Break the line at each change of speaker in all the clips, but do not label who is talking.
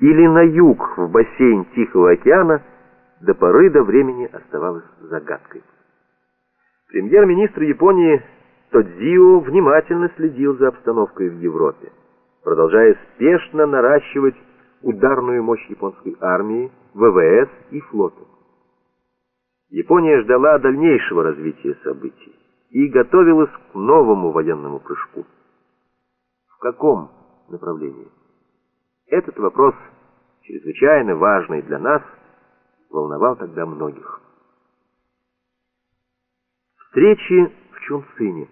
или на юг в бассейн Тихого океана до поры до времени оставалось загадкой. Премьер-министр Японии Тодзио внимательно следил за обстановкой в Европе, продолжая спешно наращивать ударную мощь японской армии, ВВС и флота. Япония ждала дальнейшего развития событий и готовилась к новому военному прыжку. В каком направлении? Этот вопрос, чрезвычайно важный для нас, волновал тогда многих. Встречи в Чунцине.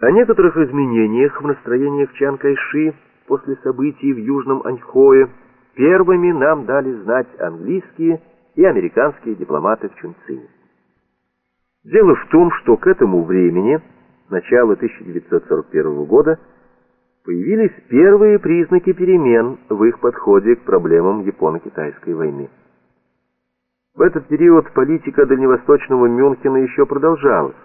О некоторых изменениях в настроениях Чан Кайши после событий в Южном Аньхое первыми нам дали знать английские и американские дипломаты в Чунцине. Дело в том, что к этому времени, начало 1941 года, появились первые признаки перемен в их подходе к проблемам Японо-Китайской войны. В этот период политика дальневосточного Мюнхена еще продолжалась.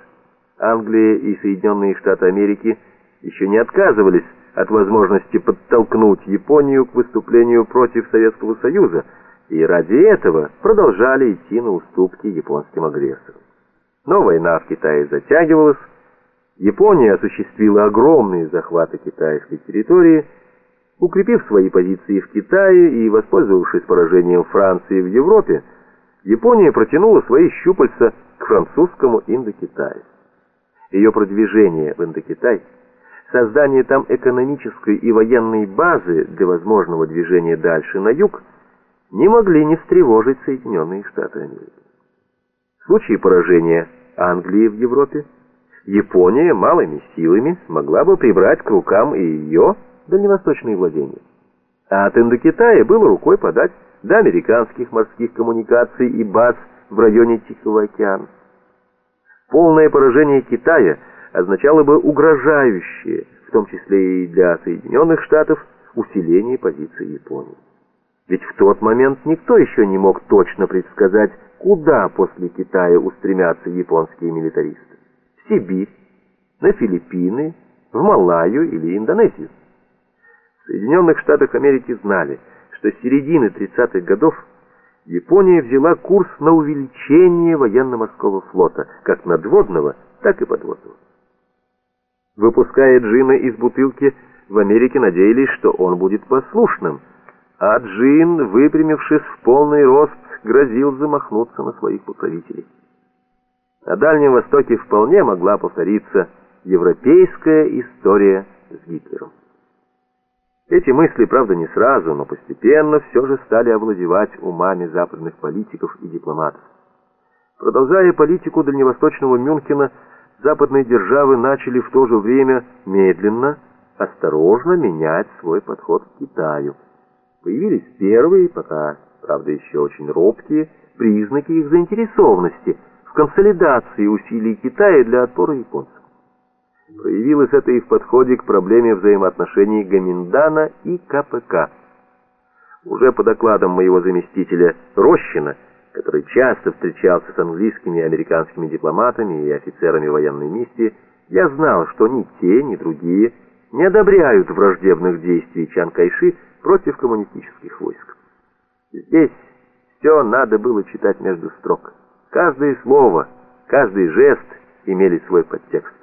Англия и Соединенные Штаты Америки еще не отказывались от возможности подтолкнуть Японию к выступлению против Советского Союза, и ради этого продолжали идти на уступки японским агрессорам. Но война в Китае затягивалась, Япония осуществила огромные захваты китайской территории, укрепив свои позиции в Китае и воспользовавшись поражением Франции в Европе, Япония протянула свои щупальца к французскому Индокитаю. Ее продвижение в Индокитай, создание там экономической и военной базы для возможного движения дальше на юг не могли не встревожить Соединенные Штаты Америки. В случае поражения Англии в Европе Япония малыми силами могла бы прибрать к рукам и ее дальневосточные владения. А от Индокитая было рукой подать до американских морских коммуникаций и баз в районе Тихого океана. Полное поражение Китая означало бы угрожающее, в том числе и для Соединенных Штатов, усиление позиции Японии. Ведь в тот момент никто еще не мог точно предсказать, куда после Китая устремятся японские милитаристы. Сибирь, на Филиппины, в Малайю или Индонезию. В Соединенных Штатах Америки знали, что с середины 30-х годов Япония взяла курс на увеличение военно-морского флота, как надводного, так и подводного. Выпуская джина из бутылки, в Америке надеялись, что он будет послушным, а джин, выпрямившись в полный рост, грозил замахнуться на своих покровителей. На Дальнем Востоке вполне могла повториться европейская история с Гитлером. Эти мысли, правда, не сразу, но постепенно все же стали овладевать умами западных политиков и дипломатов. Продолжая политику дальневосточного Мюнхена, западные державы начали в то же время медленно, осторожно менять свой подход к Китаю. Появились первые, пока, правда, еще очень робкие, признаки их заинтересованности – консолидации усилий Китая для отпора японцам. Проявилось это и в подходе к проблеме взаимоотношений Гаминдана и КПК. Уже по докладам моего заместителя Рощина, который часто встречался с английскими и американскими дипломатами и офицерами военной миссии, я знал, что ни те, ни другие не одобряют враждебных действий Чан Кайши против коммунистических войск. Здесь все надо было читать между строк. Каждое слово, каждый жест имели свой подтекст.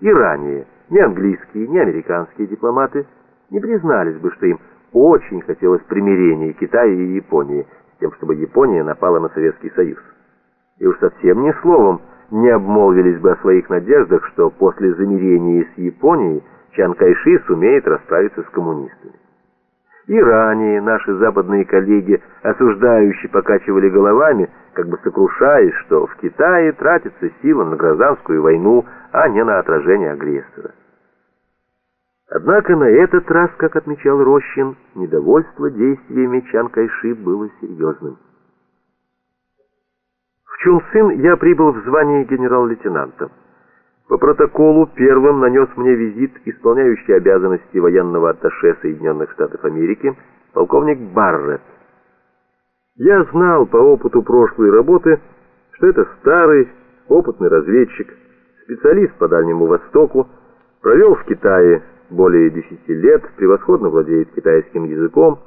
И ранее ни английские, ни американские дипломаты не признались бы, что им очень хотелось примирения Китая и Японии, с тем, чтобы Япония напала на Советский Союз. И уж совсем ни словом не обмолвились бы о своих надеждах, что после замирения с Японией Чан Кайши сумеет расправиться с коммунистами. И ранее наши западные коллеги осуждающие покачивали головами, как бы сокрушаясь, что в Китае тратится сила на гражданскую войну, а не на отражение агрессора. Однако на этот раз, как отмечал Рощин, недовольство действиями Чан Кайши было серьезным. В Чунцин я прибыл в звании генерал-лейтенанта. По протоколу первым нанес мне визит исполняющий обязанности военного атташе Соединенных Штатов Америки полковник Барретт. Я знал по опыту прошлой работы, что это старый, опытный разведчик, специалист по Дальнему Востоку, провел в Китае более 10 лет, превосходно владеет китайским языком,